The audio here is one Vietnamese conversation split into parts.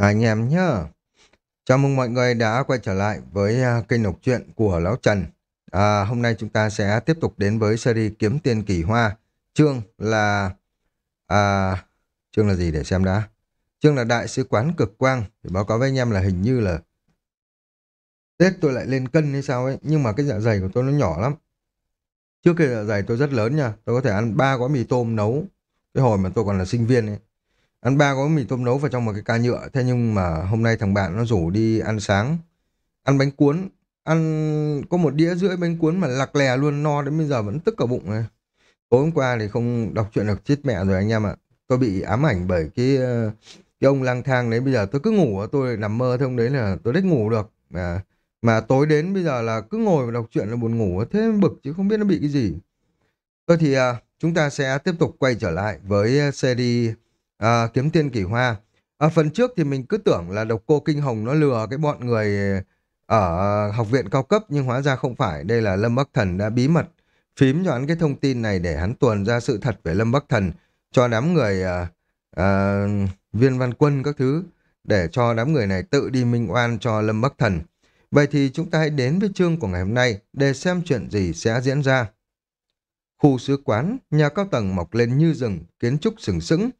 anh em nhé. Chào mừng mọi người đã quay trở lại với à, kênh đọc truyện của Lão Trần. À, hôm nay chúng ta sẽ tiếp tục đến với series Kiếm Tiền Kỳ Hoa. Chương là... À, chương là gì để xem đã. Chương là Đại sứ quán cực quang. Thì báo cáo với anh em là hình như là Tết tôi lại lên cân hay sao ấy. Nhưng mà cái dạ dày của tôi nó nhỏ lắm. Trước kia dạ dày tôi rất lớn nha. Tôi có thể ăn ba gói mì tôm nấu. Cái hồi mà tôi còn là sinh viên ấy ăn ba gói mì tôm nấu vào trong một cái ca nhựa. Thế nhưng mà hôm nay thằng bạn nó rủ đi ăn sáng, ăn bánh cuốn. Ăn, có một đĩa rưỡi bánh cuốn mà lạc lè luôn, no đến bây giờ vẫn tức cả bụng này tối hôm qua thì không đọc chuyện được chết mẹ rồi anh em ạ. Tôi bị ám ảnh bởi cái ờ, cái ông lang thang đấy. Bây giờ tôi cứ ngủ, tôi nằm mơ thông đấy là tôi đích ngủ được. Mà mà tối đến bây giờ là cứ ngồi và đọc chuyện là buồn ngủ. Thế bực chứ, không biết nó bị cái gì. Thôi thì ờ, chúng ta sẽ tiếp tục quay trở lại với ờ, series à, kiếm tiên kỷ hoa. À, phần trước thì mình cứ tưởng là độc cô Kinh Hồng nó lừa cái bọn người ở học viện cao cấp nhưng hóa ra không phải. Đây là Lâm Bắc Thần đã bí mật phím cho hắn cái thông tin này để hắn tuồn ra sự thật về Lâm Bắc Thần cho đám người à, à, viên văn quân các thứ để cho đám người này tự đi minh oan cho Lâm Bắc Thần. Vậy thì chúng ta hãy đến với chương của ngày hôm nay để xem chuyện gì sẽ diễn ra. Khu sứ quán, nhà cao tầng mọc lên như rừng, kiến trúc sừng sững,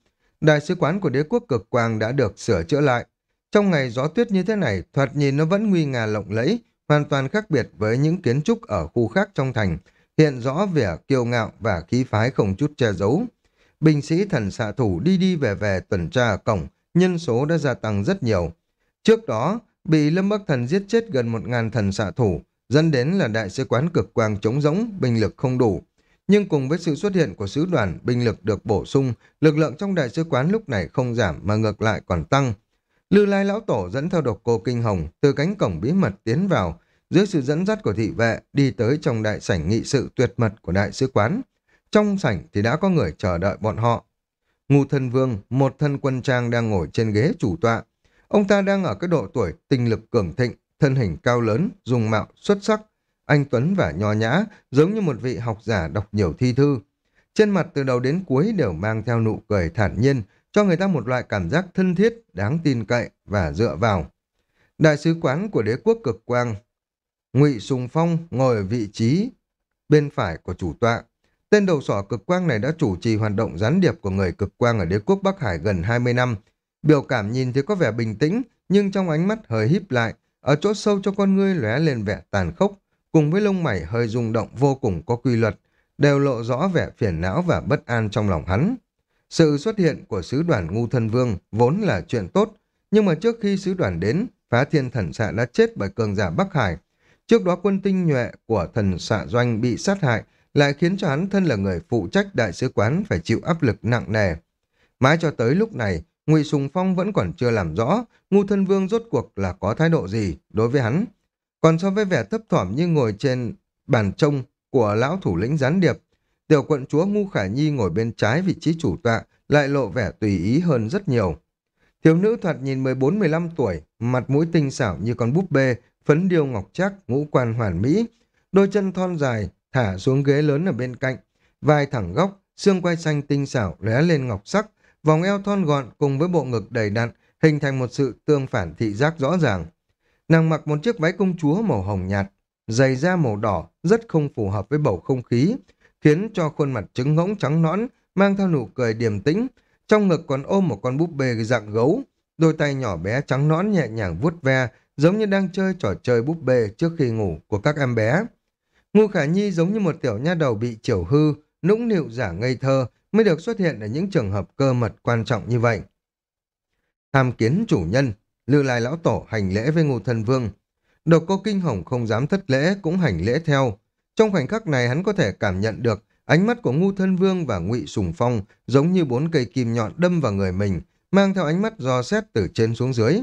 Đại sứ quán của đế quốc cực quang đã được sửa chữa lại. Trong ngày gió tuyết như thế này, thoạt nhìn nó vẫn nguy nga lộng lẫy, hoàn toàn khác biệt với những kiến trúc ở khu khác trong thành, hiện rõ vẻ kiêu ngạo và khí phái không chút che giấu. Binh sĩ thần xạ thủ đi đi về về tuần tra ở cổng, nhân số đã gia tăng rất nhiều. Trước đó, bị Lâm Bắc Thần giết chết gần một ngàn thần xạ thủ, dẫn đến là đại sứ quán cực quang chống rỗng, binh lực không đủ. Nhưng cùng với sự xuất hiện của sứ đoàn, binh lực được bổ sung, lực lượng trong đại sứ quán lúc này không giảm mà ngược lại còn tăng. Lư Lai Lão Tổ dẫn theo độc cô Kinh Hồng từ cánh cổng bí mật tiến vào, dưới sự dẫn dắt của thị vệ đi tới trong đại sảnh nghị sự tuyệt mật của đại sứ quán. Trong sảnh thì đã có người chờ đợi bọn họ. ngưu thân vương, một thân quân trang đang ngồi trên ghế chủ tọa. Ông ta đang ở cái độ tuổi tinh lực cường thịnh, thân hình cao lớn, dùng mạo xuất sắc, anh Tuấn và nho nhã, giống như một vị học giả đọc nhiều thi thư. Trên mặt từ đầu đến cuối đều mang theo nụ cười thản nhiên, cho người ta một loại cảm giác thân thiết, đáng tin cậy và dựa vào. Đại sứ quán của đế quốc cực quang, Ngụy Sùng Phong ngồi ở vị trí bên phải của chủ tọa. Tên đầu sỏ cực quang này đã chủ trì hoạt động gián điệp của người cực quang ở đế quốc Bắc Hải gần 20 năm. Biểu cảm nhìn thì có vẻ bình tĩnh, nhưng trong ánh mắt hơi híp lại, ở chỗ sâu cho con ngươi lóe lên vẻ tàn khốc, cùng với lông mày hơi rung động vô cùng có quy luật, đều lộ rõ vẻ phiền não và bất an trong lòng hắn. Sự xuất hiện của sứ đoàn ngu thân vương vốn là chuyện tốt, nhưng mà trước khi sứ đoàn đến, phá thiên thần xạ đã chết bởi cường giả Bắc Hải. Trước đó quân tinh nhuệ của thần xạ doanh bị sát hại, lại khiến cho hắn thân là người phụ trách đại sứ quán phải chịu áp lực nặng nề. Mãi cho tới lúc này, Ngụy Sùng Phong vẫn còn chưa làm rõ ngu thân vương rốt cuộc là có thái độ gì đối với hắn. Còn so với vẻ thấp thỏm như ngồi trên bàn trông của lão thủ lĩnh gián điệp, tiểu quận chúa Ngu Khả Nhi ngồi bên trái vị trí chủ tọa lại lộ vẻ tùy ý hơn rất nhiều. Thiếu nữ thoạt nhìn 14-15 tuổi, mặt mũi tinh xảo như con búp bê, phấn điêu ngọc chắc, ngũ quan hoàn mỹ, đôi chân thon dài, thả xuống ghế lớn ở bên cạnh, vai thẳng góc, xương quai xanh tinh xảo lóe lên ngọc sắc, vòng eo thon gọn cùng với bộ ngực đầy đặn, hình thành một sự tương phản thị giác rõ ràng. Nàng mặc một chiếc váy công chúa màu hồng nhạt, giày da màu đỏ, rất không phù hợp với bầu không khí, khiến cho khuôn mặt trứng ngỗng trắng nõn, mang theo nụ cười điềm tĩnh, trong ngực còn ôm một con búp bê dạng gấu, đôi tay nhỏ bé trắng nõn nhẹ nhàng vuốt ve, giống như đang chơi trò chơi búp bê trước khi ngủ của các em bé. Ngô Khả Nhi giống như một tiểu nha đầu bị chiều hư, nũng nịu giả ngây thơ, mới được xuất hiện ở những trường hợp cơ mật quan trọng như vậy. Tham kiến chủ nhân, Lư Lai Lão Tổ hành lễ với Ngô Thần Vương. Độc cô Kinh Hồng không dám thất lễ cũng hành lễ theo. Trong khoảnh khắc này hắn có thể cảm nhận được ánh mắt của Ngô Thân Vương và Ngụy Sùng Phong giống như bốn cây kim nhọn đâm vào người mình, mang theo ánh mắt dò xét từ trên xuống dưới.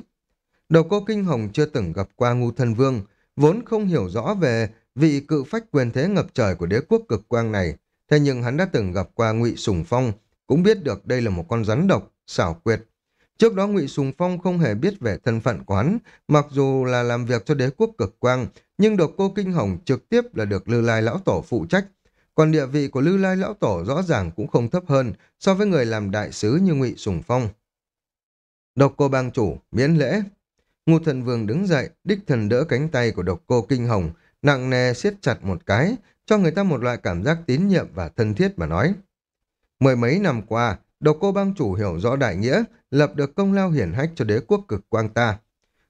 Độc cô Kinh Hồng chưa từng gặp qua Ngô Thân Vương, vốn không hiểu rõ về vị cự phách quyền thế ngập trời của đế quốc cực quang này. Thế nhưng hắn đã từng gặp qua Ngụy Sùng Phong, cũng biết được đây là một con rắn độc, xảo quyệt, Trước đó Ngụy Sùng Phong không hề biết về thân phận quán, mặc dù là làm việc cho đế quốc cực quang, nhưng độc cô Kinh Hồng trực tiếp là được Lư Lai Lão Tổ phụ trách. Còn địa vị của Lư Lai Lão Tổ rõ ràng cũng không thấp hơn so với người làm đại sứ như Ngụy Sùng Phong. Độc cô bang chủ, miễn lễ. Ngô thần vương đứng dậy, đích thần đỡ cánh tay của độc cô kinh hồng, nặng nề siết chặt một cái, cho người ta một loại cảm giác tín nhiệm và thân thiết mà nói. Mười mấy năm qua, độc cô bang chủ hiểu rõ đại nghĩa, lập được công lao hiển hách cho đế quốc cực quang ta.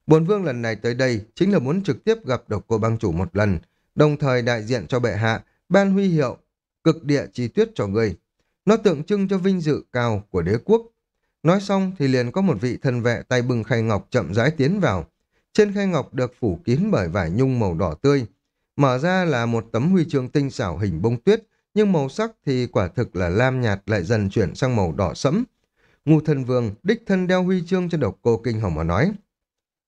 Bồn vương lần này tới đây chính là muốn trực tiếp gặp độc cô bang chủ một lần, đồng thời đại diện cho bệ hạ, ban huy hiệu, cực địa chi tuyết cho người. Nó tượng trưng cho vinh dự cao của đế quốc. Nói xong thì liền có một vị thân vệ tay bưng khay ngọc chậm rãi tiến vào. Trên khay ngọc được phủ kín bởi vải nhung màu đỏ tươi. Mở ra là một tấm huy chương tinh xảo hình bông tuyết, nhưng màu sắc thì quả thực là lam nhạt lại dần chuyển sang màu đỏ sẫm. Ngu thân vương đích thân đeo huy chương cho độc cô kinh hồng mà nói.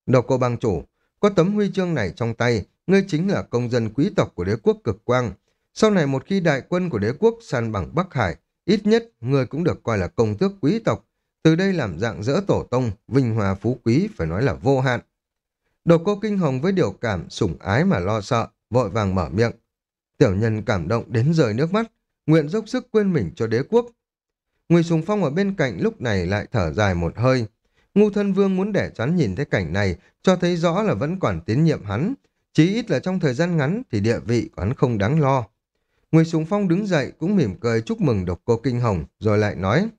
Độc cô bang chủ, có tấm huy chương này trong tay, ngươi chính là công dân quý tộc của đế quốc cực quang. Sau này một khi đại quân của đế quốc san bằng Bắc Hải, ít nhất ngươi cũng được coi là công tước quý tộc. Từ đây làm dạng dỡ tổ tông, vinh hòa phú quý phải nói là vô hạn. Độc cô kinh hồng với điều cảm sủng ái mà lo sợ, vội vàng mở miệng. Tiểu nhân cảm động đến rời nước mắt, nguyện dốc sức quên mình cho đế quốc. người Sùng Phong ở bên cạnh lúc này lại thở dài một hơi. Ngu thân vương muốn để chắn nhìn thấy cảnh này, cho thấy rõ là vẫn còn tín nhiệm hắn. Chí ít là trong thời gian ngắn thì địa vị của hắn không đáng lo. người Sùng Phong đứng dậy cũng mỉm cười chúc mừng độc cô Kinh Hồng, rồi lại nói.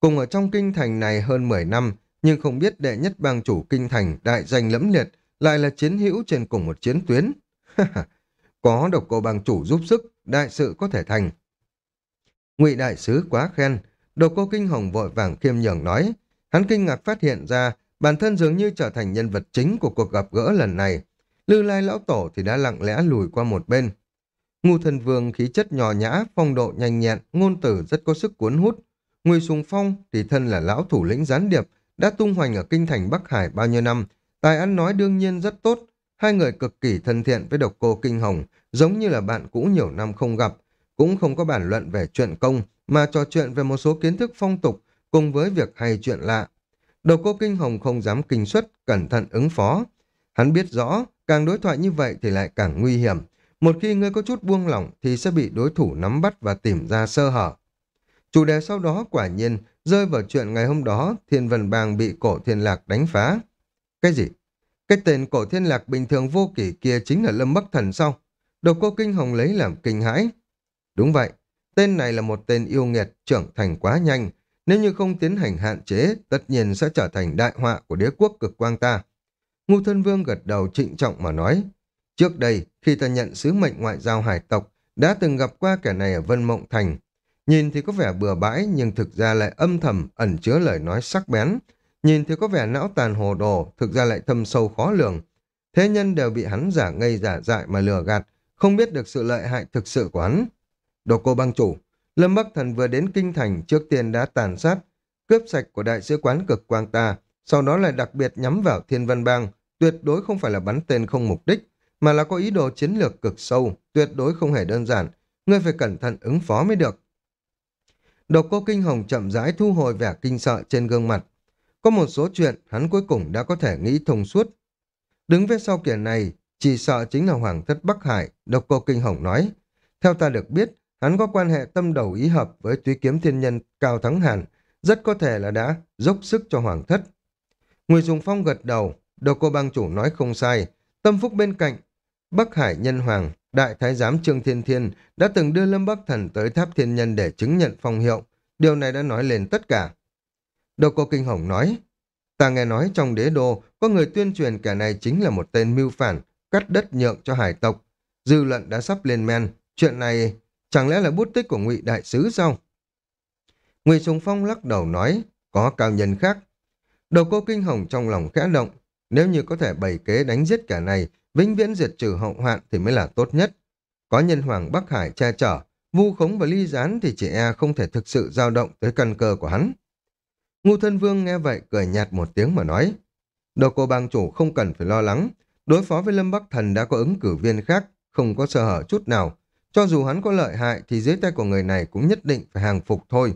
Cùng ở trong kinh thành này hơn 10 năm, nhưng không biết đệ nhất bang chủ kinh thành đại danh lẫm liệt, lại là chiến hữu trên cùng một chiến tuyến. Có độc cô bang chủ giúp sức, đại sự có thể thành. Ngụy đại sứ quá khen, độc cô kinh hồng vội vàng khiêm nhường nói. Hắn kinh ngạc phát hiện ra, bản thân dường như trở thành nhân vật chính của cuộc gặp gỡ lần này. Lư lai lão tổ thì đã lặng lẽ lùi qua một bên. Ngô thần vương khí chất nhỏ nhã, phong độ nhanh nhẹn, ngôn từ rất có sức cuốn hút. Ngụy Sùng Phong thì thân là lão thủ lĩnh gián điệp, đã tung hoành ở kinh thành Bắc Hải bao nhiêu năm, tài ăn nói đương nhiên rất tốt, Hai người cực kỳ thân thiện với độc cô Kinh Hồng, giống như là bạn cũ nhiều năm không gặp, cũng không có bản luận về chuyện công, mà trò chuyện về một số kiến thức phong tục cùng với việc hay chuyện lạ. Độc cô Kinh Hồng không dám kinh xuất, cẩn thận ứng phó. Hắn biết rõ, càng đối thoại như vậy thì lại càng nguy hiểm. Một khi ngươi có chút buông lỏng thì sẽ bị đối thủ nắm bắt và tìm ra sơ hở. Chủ đề sau đó quả nhiên rơi vào chuyện ngày hôm đó Thiên Vân Bang bị cổ thiên lạc đánh phá. Cái gì? Cái tên cổ thiên lạc bình thường vô kỷ kia chính là Lâm Bắc Thần sau. Độc cô Kinh Hồng lấy làm kinh hãi. Đúng vậy, tên này là một tên yêu nghiệt, trưởng thành quá nhanh. Nếu như không tiến hành hạn chế, tất nhiên sẽ trở thành đại họa của đế quốc cực quang ta. Ngu thân vương gật đầu trịnh trọng mà nói. Trước đây, khi ta nhận sứ mệnh ngoại giao hải tộc, đã từng gặp qua kẻ này ở Vân Mộng Thành. Nhìn thì có vẻ bừa bãi, nhưng thực ra lại âm thầm, ẩn chứa lời nói sắc bén, Nhìn thì có vẻ não tàn hồ đồ, thực ra lại thâm sâu khó lường. Thế nhân đều bị hắn giả ngây giả dại mà lừa gạt, không biết được sự lợi hại thực sự của hắn. Đồ cô băng chủ, Lâm Bắc Thần vừa đến Kinh Thành trước tiên đã tàn sát, cướp sạch của đại sứ quán cực quang ta, sau đó lại đặc biệt nhắm vào Thiên Văn Bang, tuyệt đối không phải là bắn tên không mục đích, mà là có ý đồ chiến lược cực sâu, tuyệt đối không hề đơn giản, ngươi phải cẩn thận ứng phó mới được. Độc cô Kinh Hồng chậm rãi thu hồi vẻ kinh sợ trên gương mặt, có một số chuyện hắn cuối cùng đã có thể nghĩ thông suốt. Đứng phía sau kiện này, chỉ sợ chính là Hoàng thất Bắc Hải, độc cô Kinh Hồng nói. Theo ta được biết, hắn có quan hệ tâm đầu ý hợp với túy kiếm thiên nhân Cao Thắng Hàn, rất có thể là đã dốc sức cho Hoàng thất. Ngụy Dùng Phong gật đầu, độc cô bang chủ nói không sai, tâm phúc bên cạnh. Bắc Hải Nhân Hoàng, Đại Thái Giám Trương Thiên Thiên đã từng đưa Lâm Bắc Thần tới tháp thiên nhân để chứng nhận phong hiệu. Điều này đã nói lên tất cả. Độc cô Kinh Hồng nói, ta nghe nói trong đế đô có người tuyên truyền kẻ này chính là một tên mưu phản, cắt đất nhượng cho hải tộc. Dư luận đã sắp lên men, chuyện này chẳng lẽ là bút tích của ngụy đại sứ sao? Ngụy Sùng Phong lắc đầu nói, có cao nhân khác. Đầu cô Kinh Hồng trong lòng khẽ động, nếu như có thể bày kế đánh giết kẻ này, vĩnh viễn diệt trừ hậu hoạn thì mới là tốt nhất. Có nhân hoàng Bắc Hải che chở, vu khống và ly gián thì chị e không thể thực sự dao động tới căn cơ của hắn. Ngu thân vương nghe vậy cười nhạt một tiếng mà nói. Đồ cô bang chủ không cần phải lo lắng. Đối phó với Lâm Bắc Thần đã có ứng cử viên khác, không có sơ hở chút nào. Cho dù hắn có lợi hại thì dưới tay của người này cũng nhất định phải hàng phục thôi.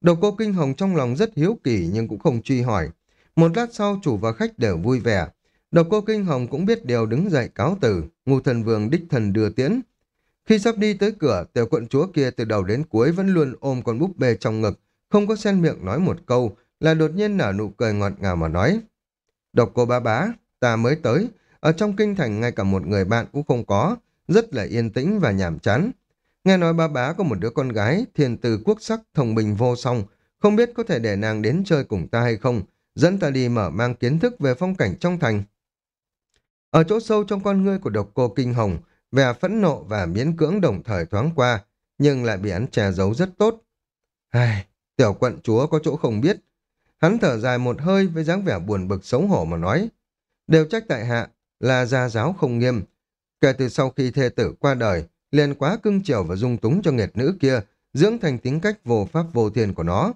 Đồ cô Kinh Hồng trong lòng rất hiếu kỳ nhưng cũng không truy hỏi. Một lát sau chủ và khách đều vui vẻ. Độc cô Kinh Hồng cũng biết điều đứng dậy cáo từ, ngu thần vương đích thần đưa tiễn. Khi sắp đi tới cửa, tiểu quận chúa kia từ đầu đến cuối vẫn luôn ôm con búp bê trong ngực, không có xen miệng nói một câu, là đột nhiên nở nụ cười ngọt ngào mà nói. Độc cô ba bá, ta mới tới, ở trong kinh thành ngay cả một người bạn cũng không có, rất là yên tĩnh và nhảm chán. Nghe nói ba bá có một đứa con gái, thiền từ quốc sắc, thông minh vô song, không biết có thể để nàng đến chơi cùng ta hay không, dẫn ta đi mở mang kiến thức về phong cảnh trong thành. Ở chỗ sâu trong con ngươi của độc cô Kinh Hồng, vẻ phẫn nộ và miễn cưỡng đồng thời thoáng qua, nhưng lại bị hắn che giấu rất tốt. Ai, tiểu quận chúa có chỗ không biết. Hắn thở dài một hơi với dáng vẻ buồn bực xấu hổ mà nói. Đều trách tại hạ là gia giáo không nghiêm. Kể từ sau khi thê tử qua đời, liền quá cưng chiều và dung túng cho nghiệt nữ kia, dưỡng thành tính cách vô pháp vô thiên của nó.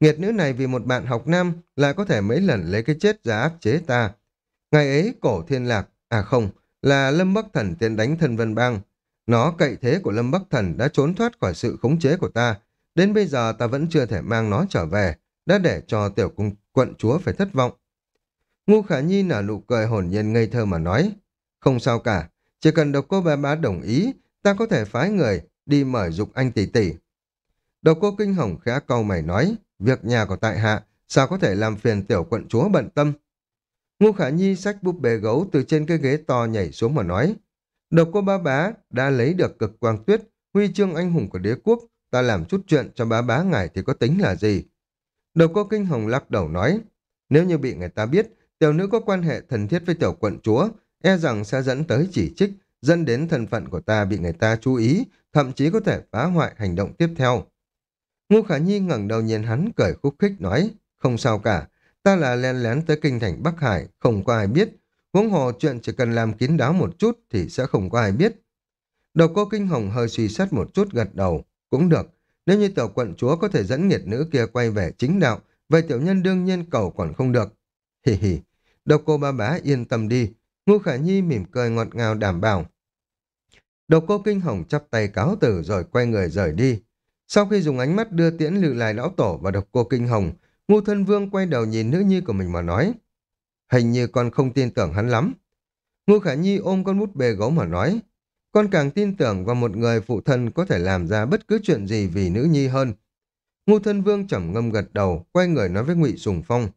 Nghiệt nữ này vì một bạn học nam lại có thể mấy lần lấy cái chết ra áp chế ta. Ngày ấy cổ thiên lạc, à không, là Lâm Bắc Thần tiến đánh thân Vân Bang. Nó cậy thế của Lâm Bắc Thần đã trốn thoát khỏi sự khống chế của ta. Đến bây giờ ta vẫn chưa thể mang nó trở về, đã để cho tiểu cung quận chúa phải thất vọng. Ngu Khả Nhi nở nụ cười hồn nhiên ngây thơ mà nói, không sao cả, chỉ cần độc cô ba bá đồng ý, ta có thể phái người đi mời dục anh tỷ tỷ. Độc cô kinh hồng khẽ câu mày nói, việc nhà của tại hạ, sao có thể làm phiền tiểu quận chúa bận tâm. Ngu Khả Nhi xách búp bê gấu từ trên cái ghế to nhảy xuống mà nói, độc cô ba bá đã lấy được cực quang tuyết, huy chương anh hùng của đế quốc, ta làm chút chuyện cho bá bá ngài thì có tính là gì. đầu cô kinh hồng lắc đầu nói, nếu như bị người ta biết, tiểu nữ có quan hệ thân thiết với tiểu quận chúa, e rằng sẽ dẫn tới chỉ trích, dẫn đến thân phận của ta bị người ta chú ý, thậm chí có thể phá hoại hành động tiếp theo. Ngô Khả Nhi ngẩng đầu nhìn hắn cười khúc khích nói, không sao cả, ta là len lén tới kinh thành Bắc Hải, không có ai biết, huống hồ chuyện chỉ cần làm kín đáo một chút thì sẽ không có ai biết. Đầu cô Kinh Hồng hơi suy xét một chút gật đầu, cũng được, nếu như tiểu quận chúa có thể dẫn nghiệt nữ kia quay về chính đạo, vậy tiểu nhân đương nhiên cầu còn không được. Hì hì, độc cô ba bá yên tâm đi, Ngu Khả Nhi mỉm cười ngọt ngào đảm bảo. Độc cô Kinh Hồng chắp tay cáo tử rồi quay người rời đi. Sau khi dùng ánh mắt đưa tiễn lự lại lão tổ và độc cô Kinh Hồng, Ngu Thân Vương quay đầu nhìn nữ nhi của mình mà nói. Hình như con không tin tưởng hắn lắm. Ngu Khả Nhi ôm con bút bê gấu mà nói. Con càng tin tưởng vào một người phụ thân có thể làm ra bất cứ chuyện gì vì nữ nhi hơn. Ngu Thân Vương trầm ngâm gật đầu, quay người nói với Ngụy Sùng Phong.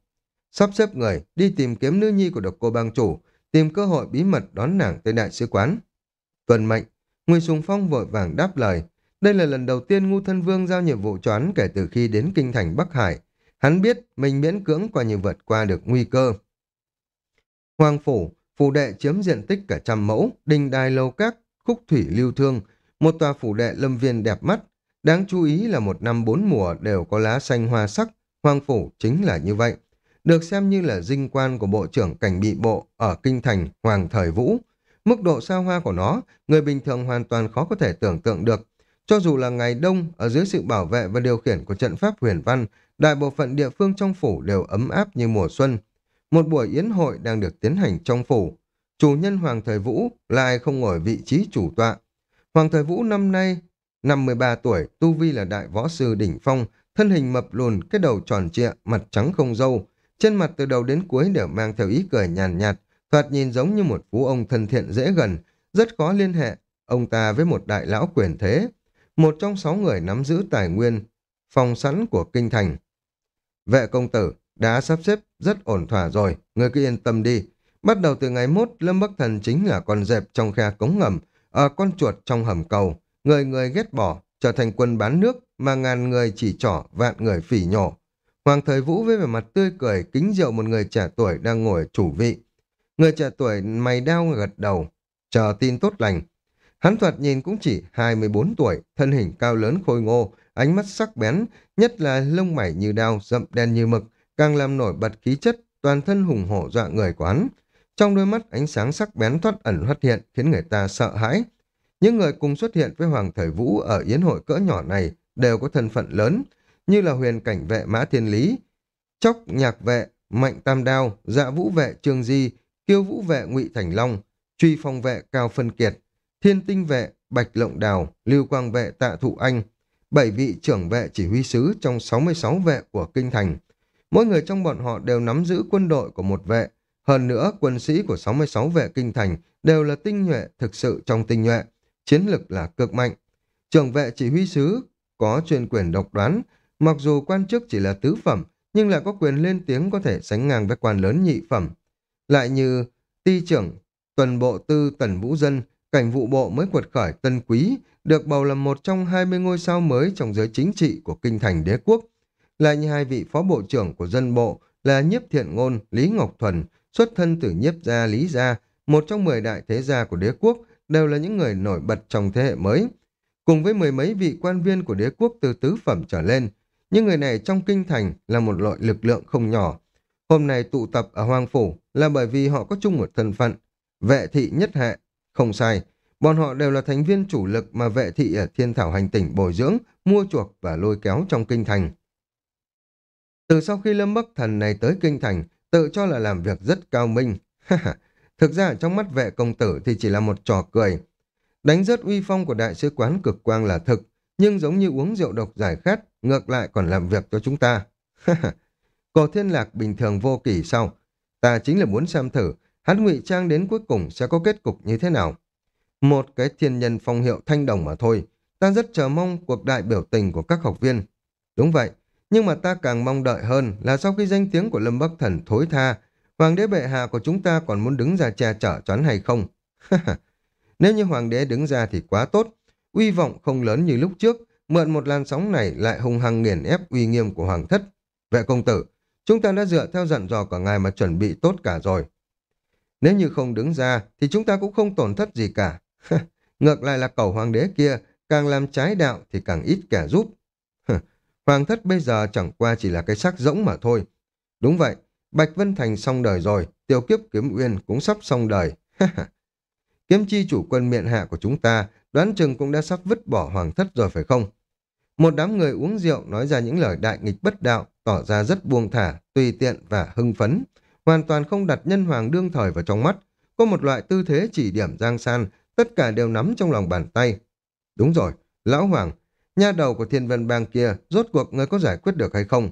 Sắp xếp người đi tìm kiếm nữ nhi của độc cô bang chủ, tìm cơ hội bí mật đón nàng tới đại sứ quán. Tuần mệnh, Ngụy Sùng Phong vội vàng đáp lời. Đây là lần đầu tiên Ngu Thân Vương giao nhiệm vụ choán kể từ khi đến kinh thành Bắc Hải. Hắn biết mình miễn cưỡng qua như vượt qua được nguy cơ. Hoàng Phủ, phủ đệ chiếm diện tích cả trăm mẫu, đình đài lâu các, khúc thủy lưu thương, một tòa phủ đệ lâm viên đẹp mắt. Đáng chú ý là một năm bốn mùa đều có lá xanh hoa sắc, Hoàng Phủ chính là như vậy được xem như là dinh quan của Bộ trưởng Cảnh Bị Bộ ở Kinh Thành Hoàng Thời Vũ. Mức độ xa hoa của nó, người bình thường hoàn toàn khó có thể tưởng tượng được. Cho dù là ngày đông, ở dưới sự bảo vệ và điều khiển của trận pháp huyền văn, đại bộ phận địa phương trong phủ đều ấm áp như mùa xuân. Một buổi yến hội đang được tiến hành trong phủ. Chủ nhân Hoàng Thời Vũ lại không ngồi vị trí chủ tọa. Hoàng Thời Vũ năm nay 53 tuổi, tu vi là đại võ sư đỉnh phong, thân hình mập lùn, cái đầu tròn trịa, mặt trắng không râu, trên mặt từ đầu đến cuối đều mang theo ý cười nhàn nhạt, thoạt nhìn giống như một phú ông thân thiện dễ gần, rất khó liên hệ ông ta với một đại lão quyền thế, một trong sáu người nắm giữ tài nguyên, phòng sẵn của kinh thành. Vệ công tử đã sắp xếp rất ổn thỏa rồi, người cứ yên tâm đi. Bắt đầu từ ngày mốt, Lâm Bắc Thần chính là con dẹp trong khe cống ngầm, ở con chuột trong hầm cầu, người người ghét bỏ, trở thành quân bán nước mà ngàn người chỉ trỏ, vạn người phỉ nhổ. Hoàng thời Vũ với vẻ mặt tươi cười kính rượu một người trẻ tuổi đang ngồi chủ vị. Người trẻ tuổi mày đau gật đầu, chờ tin tốt lành. Hắn thoạt nhìn cũng chỉ 24 tuổi, thân hình cao lớn khôi ngô, ánh mắt sắc bén, nhất là lông mảy như đao, rậm đen như mực, càng làm nổi bật khí chất, toàn thân hùng hổ dọa người của hắn. Trong đôi mắt ánh sáng sắc bén thoát ẩn thoát hiện khiến người ta sợ hãi. Những người cùng xuất hiện với Hoàng Thời Vũ ở yến hội cỡ nhỏ này đều có thân phận lớn, như là huyền cảnh vệ Mã Thiên Lý, chóc nhạc vệ, mạnh tam đao, dạ vũ vệ Trương Di, kiêu vũ vệ ngụy Thành Long, truy phong vệ Cao Phân Kiệt, thiên tinh vệ Bạch Lộng Đào, lưu quang vệ Tạ Thụ Anh, bảy vị trưởng vệ chỉ huy sứ trong 66 vệ của Kinh Thành. Mỗi người trong bọn họ đều nắm giữ quân đội của một vệ, hơn nữa quân sĩ của 66 vệ Kinh Thành đều là tinh nhuệ thực sự trong tinh nhuệ, chiến lực là cực mạnh. Trưởng vệ chỉ huy sứ có chuyên quyền độc đoán, Mặc dù quan chức chỉ là tứ phẩm, nhưng lại có quyền lên tiếng có thể sánh ngang với quan lớn nhị phẩm. Lại như ti trưởng, tuần bộ tư tần vũ dân, cảnh vụ bộ mới quật khởi tân quý, được bầu làm một trong 20 ngôi sao mới trong giới chính trị của kinh thành đế quốc. Lại như hai vị phó bộ trưởng của dân bộ là nhiếp thiện ngôn, Lý Ngọc Thuần, xuất thân từ nhiếp gia Lý gia, một trong 10 đại thế gia của đế quốc, đều là những người nổi bật trong thế hệ mới. Cùng với mười mấy vị quan viên của đế quốc từ tứ phẩm trở lên, những người này trong kinh thành là một loại lực lượng không nhỏ. Hôm nay tụ tập ở Hoàng Phủ là bởi vì họ có chung một thân phận, vệ thị nhất hệ. Không sai, bọn họ đều là thành viên chủ lực mà vệ thị ở thiên thảo hành tỉnh bồi dưỡng, mua chuộc và lôi kéo trong kinh thành. Từ sau khi Lâm Bắc Thần này tới kinh thành, tự cho là làm việc rất cao minh. Thực ra trong mắt vệ công tử thì chỉ là một trò cười. Đánh rớt uy phong của đại sứ quán cực quang là thực, nhưng giống như uống rượu độc giải khát, ngược lại còn làm việc cho chúng ta. Cổ thiên lạc bình thường vô kỷ sau Ta chính là muốn xem thử, hắn ngụy trang đến cuối cùng sẽ có kết cục như thế nào. Một cái thiên nhân phong hiệu thanh đồng mà thôi. Ta rất chờ mong cuộc đại biểu tình của các học viên. Đúng vậy, nhưng mà ta càng mong đợi hơn là sau khi danh tiếng của Lâm Bắc Thần thối tha, Hoàng đế bệ hạ của chúng ta còn muốn đứng ra che chở choán hay không? Nếu như hoàng đế đứng ra thì quá tốt, uy vọng không lớn như lúc trước, mượn một làn sóng này lại hung hăng nghiền ép uy nghiêm của hoàng thất. Vệ công tử, chúng ta đã dựa theo dặn dò của ngài mà chuẩn bị tốt cả rồi. Nếu như không đứng ra thì chúng ta cũng không tổn thất gì cả. Ngược lại là cầu hoàng đế kia, càng làm trái đạo thì càng ít kẻ giúp. Hoàng thất bây giờ chẳng qua chỉ là cái xác rỗng mà thôi. Đúng vậy, Bạch Vân Thành xong đời rồi, tiêu kiếp kiếm uyên cũng sắp xong đời. kiếm chi chủ quân miện hạ của chúng ta đoán chừng cũng đã sắp vứt bỏ hoàng thất rồi phải không? Một đám người uống rượu nói ra những lời đại nghịch bất đạo, tỏ ra rất buông thả, tùy tiện và hưng phấn, hoàn toàn không đặt nhân hoàng đương thời vào trong mắt. Có một loại tư thế chỉ điểm giang san, tất cả đều nắm trong lòng bàn tay. Đúng rồi, lão hoàng, nha đầu của thiên vân bang kia, rốt cuộc người có giải quyết được hay không?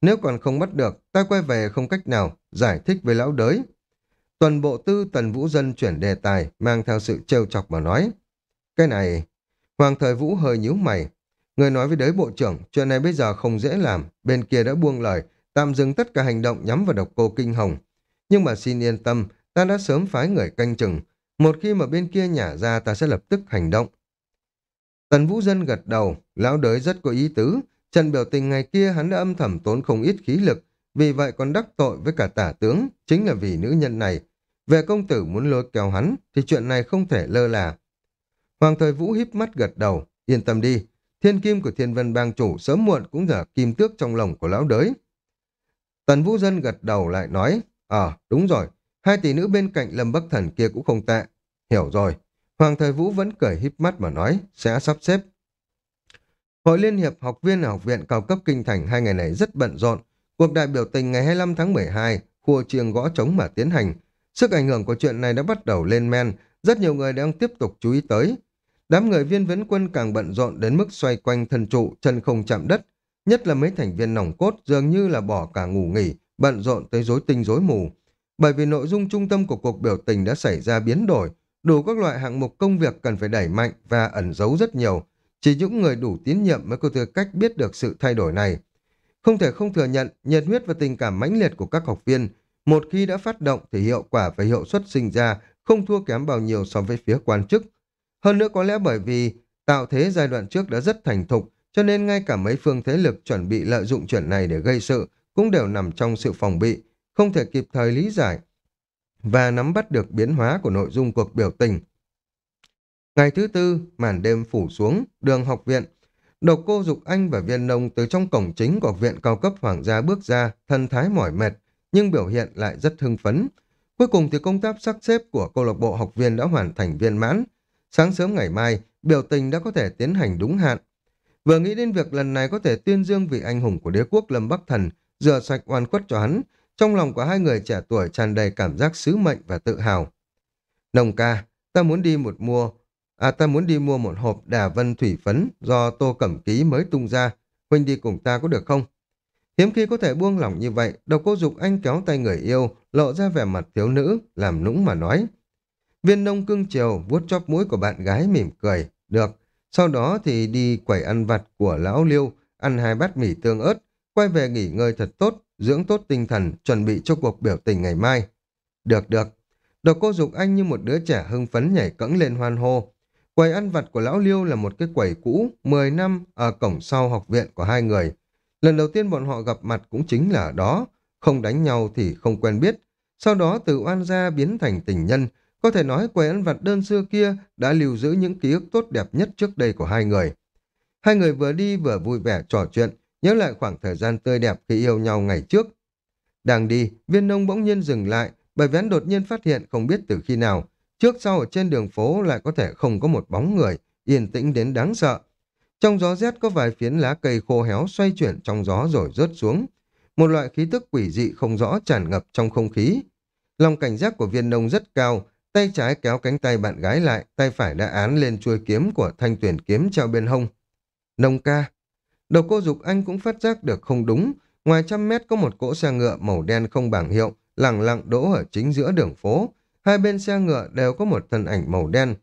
Nếu còn không bắt được, ta quay về không cách nào, giải thích với lão đới. Tuần bộ tư tần vũ dân chuyển đề tài, mang theo sự trêu chọc mà nói. Cái này, Hoàng thời Vũ hơi nhíu mày. Người nói với đới bộ trưởng, chuyện này bây giờ không dễ làm, bên kia đã buông lời, tạm dừng tất cả hành động nhắm vào độc cô Kinh Hồng. Nhưng mà xin yên tâm, ta đã sớm phái người canh chừng. Một khi mà bên kia nhả ra ta sẽ lập tức hành động. Tần Vũ Dân gật đầu, lão đới rất có ý tứ. Trận biểu tình ngày kia hắn đã âm thầm tốn không ít khí lực, vì vậy còn đắc tội với cả tả tướng, chính là vì nữ nhân này. Về công tử muốn lôi kéo hắn, thì chuyện này không thể lơ là. Hoàng thời Vũ híp mắt gật đầu, yên tâm đi, thiên kim của thiên vân bang chủ sớm muộn cũng giờ kim tước trong lòng của lão đới. Tần Vũ Dân gật đầu lại nói, ờ, đúng rồi, hai tỷ nữ bên cạnh Lâm Bắc Thần kia cũng không tệ. Hiểu rồi, Hoàng thời Vũ vẫn cười híp mắt mà nói, sẽ sắp xếp. Hội Liên hiệp học viên ở học viện cao cấp Kinh Thành hai ngày này rất bận rộn. Cuộc đại biểu tình ngày 25 tháng 12, khua trường gõ trống mà tiến hành. Sức ảnh hưởng của chuyện này đã bắt đầu lên men, rất nhiều người đang tiếp tục chú ý tới. Đám người viên vấn quân càng bận rộn đến mức xoay quanh thân trụ, chân không chạm đất. Nhất là mấy thành viên nòng cốt dường như là bỏ cả ngủ nghỉ, bận rộn tới rối tinh rối mù. Bởi vì nội dung trung tâm của cuộc biểu tình đã xảy ra biến đổi, đủ các loại hạng mục công việc cần phải đẩy mạnh và ẩn giấu rất nhiều. Chỉ những người đủ tín nhiệm mới có tư cách biết được sự thay đổi này. Không thể không thừa nhận nhiệt huyết và tình cảm mãnh liệt của các học viên. Một khi đã phát động thì hiệu quả và hiệu suất sinh ra không thua kém bao nhiêu so với phía quan chức. Hơn nữa có lẽ bởi vì tạo thế giai đoạn trước đã rất thành thục, cho nên ngay cả mấy phương thế lực chuẩn bị lợi dụng chuyện này để gây sự cũng đều nằm trong sự phòng bị, không thể kịp thời lý giải và nắm bắt được biến hóa của nội dung cuộc biểu tình. Ngày thứ tư, màn đêm phủ xuống, đường học viện. Độc cô Dục Anh và viên nông từ trong cổng chính của viện cao cấp hoàng gia bước ra, thân thái mỏi mệt, nhưng biểu hiện lại rất hưng phấn. Cuối cùng thì công tác sắp xếp của câu lạc bộ học viên đã hoàn thành viên mãn. Sáng sớm ngày mai, biểu tình đã có thể tiến hành đúng hạn. Vừa nghĩ đến việc lần này có thể tuyên dương vị anh hùng của đế quốc Lâm Bắc Thần, rửa sạch oan khuất cho hắn, trong lòng của hai người trẻ tuổi tràn đầy cảm giác sứ mệnh và tự hào. Nông ca, ta muốn đi một mua, à ta muốn đi mua một hộp đà vân thủy phấn do Tô Cẩm Ký mới tung ra, Huynh đi cùng ta có được không? Hiếm khi có thể buông lỏng như vậy, độc cô dục anh kéo tay người yêu, lộ ra vẻ mặt thiếu nữ, làm nũng mà nói. Viên nông cưng chiều, vuốt chóp mũi của bạn gái mỉm cười. Được, sau đó thì đi quẩy ăn vặt của lão liêu, ăn hai bát mì tương ớt, quay về nghỉ ngơi thật tốt, dưỡng tốt tinh thần, chuẩn bị cho cuộc biểu tình ngày mai. Được được. Độc cô dục anh như một đứa trẻ hưng phấn nhảy cẫng lên hoan hô. Quầy ăn vặt của lão Liêu là một cái quầy cũ, 10 năm ở cổng sau học viện của hai người. Lần đầu tiên bọn họ gặp mặt cũng chính là ở đó, không đánh nhau thì không quen biết. Sau đó từ oan gia biến thành tình nhân, có thể nói quầy ăn vặt đơn xưa kia đã lưu giữ những ký ức tốt đẹp nhất trước đây của hai người. Hai người vừa đi vừa vui vẻ trò chuyện, nhớ lại khoảng thời gian tươi đẹp khi yêu nhau ngày trước. Đang đi, viên nông bỗng nhiên dừng lại, bởi vén đột nhiên phát hiện không biết từ khi nào, trước sau ở trên đường phố lại có thể không có một bóng người, yên tĩnh đến đáng sợ. Trong gió rét có vài phiến lá cây khô héo xoay chuyển trong gió rồi rớt xuống. Một loại khí tức quỷ dị không rõ tràn ngập trong không khí. Lòng cảnh giác của viên nông rất cao, tay trái kéo cánh tay bạn gái lại, tay phải đã án lên chuôi kiếm của thanh tuyển kiếm treo bên hông. Nông ca. Đầu cô dục anh cũng phát giác được không đúng. Ngoài trăm mét có một cỗ xe ngựa màu đen không bảng hiệu, lẳng lặng đỗ ở chính giữa đường phố. Hai bên xe ngựa đều có một thân ảnh màu đen.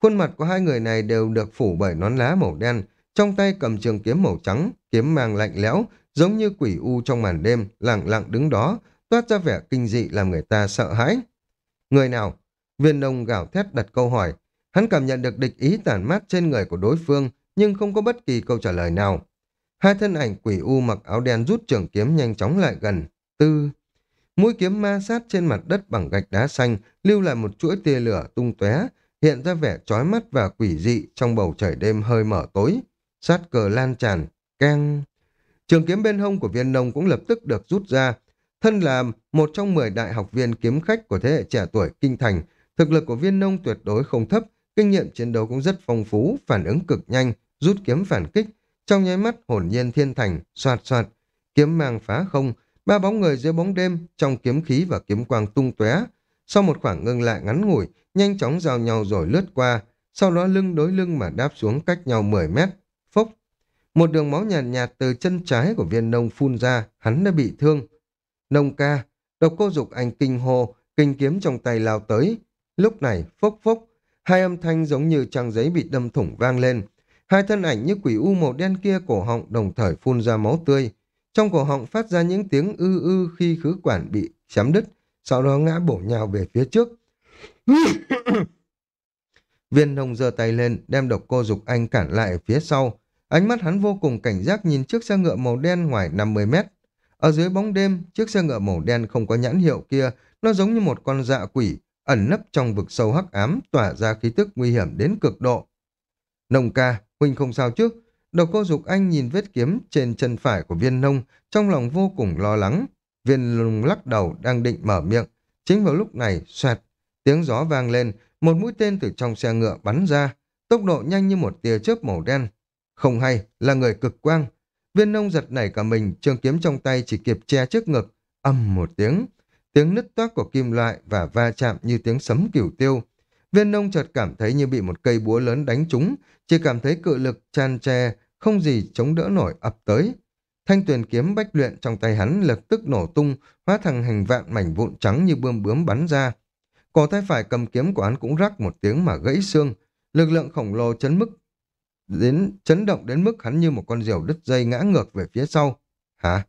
Khuôn mặt của hai người này đều được phủ bởi nón lá màu đen, trong tay cầm trường kiếm màu trắng, kiếm mang lạnh lẽo, giống như quỷ u trong màn đêm, lặng lặng đứng đó, toát ra vẻ kinh dị làm người ta sợ hãi. Người nào? Viên nông gào thét đặt câu hỏi. Hắn cảm nhận được địch ý tản mát trên người của đối phương, nhưng không có bất kỳ câu trả lời nào. Hai thân ảnh quỷ u mặc áo đen rút trường kiếm nhanh chóng lại gần. Tư... Mũi kiếm ma sát trên mặt đất bằng gạch đá xanh, lưu lại một chuỗi tia lửa tung tóe, hiện ra vẻ chói mắt và quỷ dị trong bầu trời đêm hơi mở tối. Sát cờ lan tràn, keng... Trường kiếm bên hông của viên nông cũng lập tức được rút ra. Thân là một trong 10 đại học viên kiếm khách của thế hệ trẻ tuổi kinh thành, thực lực của viên nông tuyệt đối không thấp, kinh nghiệm chiến đấu cũng rất phong phú, phản ứng cực nhanh, rút kiếm phản kích. Trong nháy mắt hồn nhiên thiên thành, soạt soạt, kiếm mang phá không, ba bóng người dưới bóng đêm, trong kiếm khí và kiếm quang tung tóe. Sau một khoảng ngưng lại ngắn ngủi, nhanh chóng giao nhau rồi lướt qua, sau đó lưng đối lưng mà đáp xuống cách nhau 10 mét. Phốc, một đường máu nhàn nhạt, nhạt từ chân trái của viên nông phun ra, hắn đã bị thương. Nông ca, độc cô dục anh kinh hô, kinh kiếm trong tay lao tới. Lúc này, phốc phốc, hai âm thanh giống như trang giấy bị đâm thủng vang lên. Hai thân ảnh như quỷ u màu đen kia cổ họng đồng thời phun ra máu tươi. Trong cổ họng phát ra những tiếng ư ư khi khứ quản bị chém đứt, sau đó ngã bổ nhào về phía trước. Viên nông giơ tay lên, đem độc cô dục anh cản lại ở phía sau. Ánh mắt hắn vô cùng cảnh giác nhìn chiếc xe ngựa màu đen ngoài 50 mét. Ở dưới bóng đêm, chiếc xe ngựa màu đen không có nhãn hiệu kia, nó giống như một con dạ quỷ, ẩn nấp trong vực sâu hắc ám, tỏa ra khí tức nguy hiểm đến cực độ. Nông ca, huynh không sao chứ? Đầu cô dục anh nhìn vết kiếm trên chân phải của viên nông, trong lòng vô cùng lo lắng. Viên nông lắc đầu đang định mở miệng. Chính vào lúc này, xoẹt, tiếng gió vang lên, một mũi tên từ trong xe ngựa bắn ra, tốc độ nhanh như một tia chớp màu đen. Không hay, là người cực quang. Viên nông giật nảy cả mình, trường kiếm trong tay chỉ kịp che trước ngực, âm một tiếng. Tiếng nứt toác của kim loại và va chạm như tiếng sấm cửu tiêu. Viên nông chợt cảm thấy như bị một cây búa lớn đánh trúng, chỉ cảm thấy cự lực chan tre, không gì chống đỡ nổi ập tới. Thanh tuyền kiếm bách luyện trong tay hắn lập tức nổ tung, hóa thành hình vạn mảnh vụn trắng như bươm bướm bắn ra. Cổ tay phải cầm kiếm của hắn cũng rắc một tiếng mà gãy xương. Lực lượng khổng lồ chấn mức đến chấn động đến mức hắn như một con diều đứt dây ngã ngược về phía sau. Hả?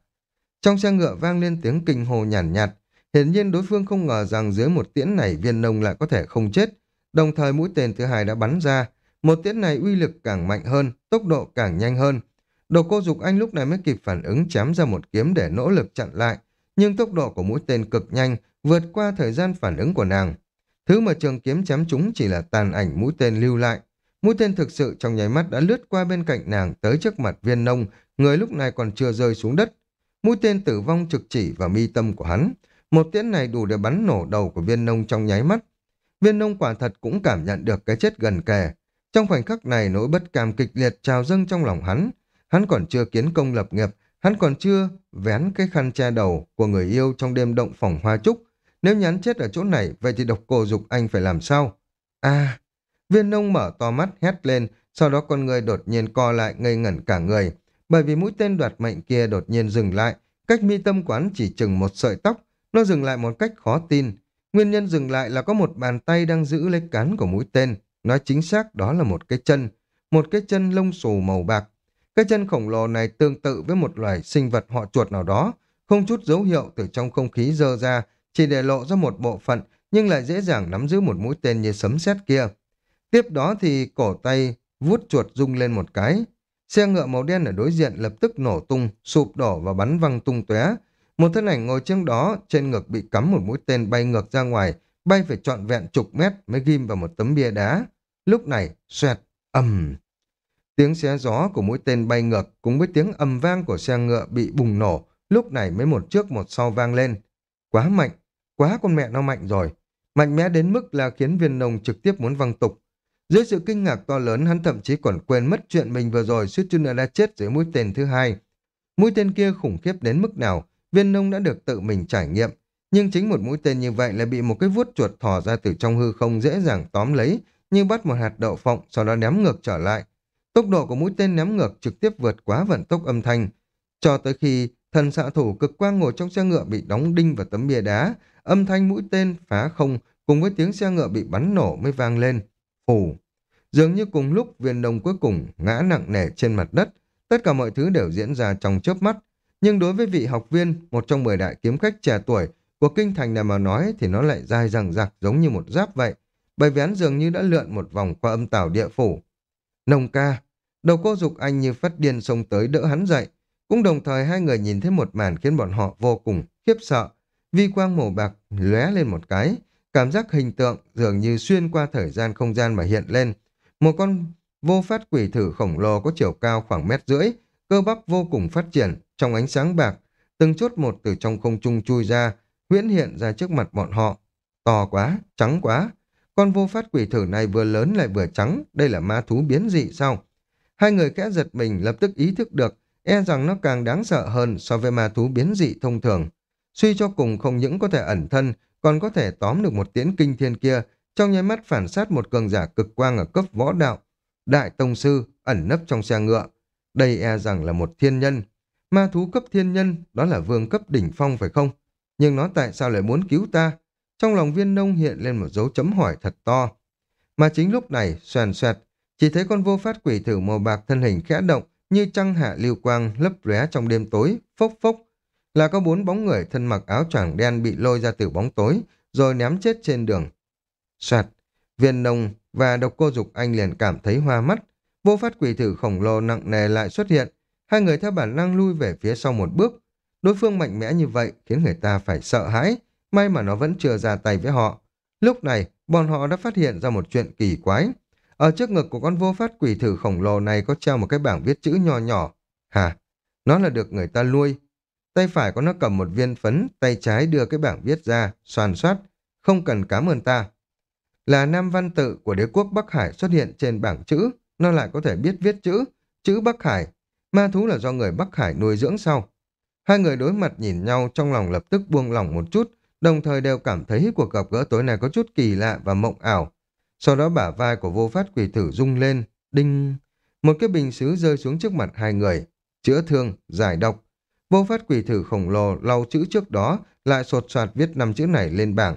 Trong xe ngựa vang lên tiếng kinh hồ nhàn nhạt, nhạt. Hiển nhiên đối phương không ngờ rằng dưới một tiễn này viên nông lại có thể không chết. Đồng thời mũi tên thứ hai đã bắn ra. Một tiễn này uy lực càng mạnh hơn, tốc độ càng nhanh hơn. Đồ cô dục anh lúc này mới kịp phản ứng chém ra một kiếm để nỗ lực chặn lại. Nhưng tốc độ của mũi tên cực nhanh, vượt qua thời gian phản ứng của nàng. Thứ mà trường kiếm chém chúng chỉ là tàn ảnh mũi tên lưu lại. Mũi tên thực sự trong nháy mắt đã lướt qua bên cạnh nàng tới trước mặt viên nông, người lúc này còn chưa rơi xuống đất. Mũi tên tử vong trực chỉ vào mi tâm của hắn. Một tiễn này đủ để bắn nổ đầu của viên nông trong nháy mắt. Viên nông quả thật cũng cảm nhận được cái chết gần kề. Trong khoảnh khắc này nỗi bất cam kịch liệt trào dâng trong lòng hắn. Hắn còn chưa kiến công lập nghiệp, hắn còn chưa vén cái khăn che đầu của người yêu trong đêm động phòng hoa trúc. Nếu nhắn chết ở chỗ này, vậy thì độc cổ dục anh phải làm sao? À, viên nông mở to mắt hét lên, sau đó con người đột nhiên co lại ngây ngẩn cả người. Bởi vì mũi tên đoạt mệnh kia đột nhiên dừng lại, cách mi tâm quán chỉ chừng một sợi tóc, nó dừng lại một cách khó tin. Nguyên nhân dừng lại là có một bàn tay đang giữ lấy cán của mũi tên. Nói chính xác đó là một cái chân. Một cái chân lông xù màu bạc. Cái chân khổng lồ này tương tự với một loài sinh vật họ chuột nào đó. không chút dấu hiệu từ trong không khí dơ ra, chỉ để lộ ra một bộ phận, nhưng lại dễ dàng nắm giữ một mũi tên như sấm sét kia. Tiếp đó thì cổ tay vuốt chuột rung lên một cái. Xe ngựa màu đen ở đối diện lập tức nổ tung, sụp đổ và bắn văng tung tóe. Một thân ảnh ngồi trên đó, trên ngực bị cắm một mũi tên bay ngược ra ngoài, bay phải trọn vẹn chục mét mới ghim vào một tấm bia đá. Lúc này, xoẹt, ầm. Tiếng xé gió của mũi tên bay ngược cùng với tiếng ầm vang của xe ngựa bị bùng nổ, lúc này mới một trước một sau vang lên. Quá mạnh, quá con mẹ nó mạnh rồi. Mạnh mẽ đến mức là khiến viên nồng trực tiếp muốn văng tục. Dưới sự kinh ngạc to lớn, hắn thậm chí còn quên mất chuyện mình vừa rồi suýt chút nữa đã chết dưới mũi tên thứ hai. Mũi tên kia khủng khiếp đến mức nào, viên nông đã được tự mình trải nghiệm. Nhưng chính một mũi tên như vậy lại bị một cái vuốt chuột thò ra từ trong hư không dễ dàng tóm lấy, như bắt một hạt đậu phộng, sau đó ném ngược trở lại. Tốc độ của mũi tên ném ngược trực tiếp vượt quá vận tốc âm thanh. Cho tới khi thần xạ thủ cực quang ngồi trong xe ngựa bị đóng đinh vào tấm bia đá, âm thanh mũi tên phá không cùng với tiếng xe ngựa bị bắn nổ mới vang lên. Phù! Dường như cùng lúc viên đồng cuối cùng ngã nặng nề trên mặt đất, tất cả mọi thứ đều diễn ra trong chớp mắt. Nhưng đối với vị học viên, một trong mười đại kiếm khách trẻ tuổi của kinh thành này mà nói thì nó lại dai dằng dặc giống như một giáp vậy, bởi vì hắn dường như đã lượn một vòng qua âm tảo địa phủ. Nông ca, đầu cô dục anh như phát điên xông tới đỡ hắn dậy, cũng đồng thời hai người nhìn thấy một màn khiến bọn họ vô cùng khiếp sợ. Vi quang màu bạc lóe lên một cái, cảm giác hình tượng dường như xuyên qua thời gian không gian mà hiện lên. Một con vô phát quỷ thử khổng lồ có chiều cao khoảng mét rưỡi, cơ bắp vô cùng phát triển, trong ánh sáng bạc, từng chốt một từ trong không trung chui ra, huyễn hiện ra trước mặt bọn họ. To quá, trắng quá. Con vô phát quỷ thử này vừa lớn lại vừa trắng, đây là ma thú biến dị sao? Hai người kẽ giật mình lập tức ý thức được, e rằng nó càng đáng sợ hơn so với ma thú biến dị thông thường. Suy cho cùng không những có thể ẩn thân, còn có thể tóm được một tiễn kinh thiên kia, trong nháy mắt phản sát một cường giả cực quang ở cấp võ đạo. Đại tông sư ẩn nấp trong xe ngựa. Đây e rằng là một thiên nhân. Ma thú cấp thiên nhân, đó là vương cấp đỉnh phong phải không? Nhưng nó tại sao lại muốn cứu ta? Trong lòng viên nông hiện lên một dấu chấm hỏi thật to. Mà chính lúc này, xoèn xoẹt, chỉ thấy con vô phát quỷ thử màu bạc thân hình khẽ động, như trăng hạ lưu quang lấp lóe trong đêm tối, phốc phốc. Là có bốn bóng người thân mặc áo choàng đen bị lôi ra từ bóng tối, rồi ném chết trên đường. Xoẹt viên nông và độc cô dục anh liền cảm thấy hoa mắt. Vô phát quỷ thử khổng lồ nặng nề lại xuất hiện. Hai người theo bản năng lui về phía sau một bước. Đối phương mạnh mẽ như vậy khiến người ta phải sợ hãi. May mà nó vẫn chưa ra tay với họ. Lúc này, bọn họ đã phát hiện ra một chuyện kỳ quái. Ở trước ngực của con vô phát quỷ thử khổng lồ này có treo một cái bảng viết chữ nho nhỏ. hà Nó là được người ta nuôi. Tay phải của nó cầm một viên phấn, tay trái đưa cái bảng viết ra, soàn soát. Không cần cảm ơn ta. Là nam văn tự của đế quốc Bắc Hải xuất hiện trên bảng chữ, nó lại có thể biết viết chữ, chữ Bắc Hải. Ma thú là do người Bắc Hải nuôi dưỡng sau. Hai người đối mặt nhìn nhau trong lòng lập tức buông lỏng một chút, đồng thời đều cảm thấy cuộc gặp gỡ tối nay có chút kỳ lạ và mộng ảo. Sau đó bả vai của vô phát quỷ thử rung lên, đinh. Một cái bình xứ rơi xuống trước mặt hai người, chữa thương, giải độc. Vô phát quỷ thử khổng lồ lau chữ trước đó, lại sột soạt viết năm chữ này lên bảng.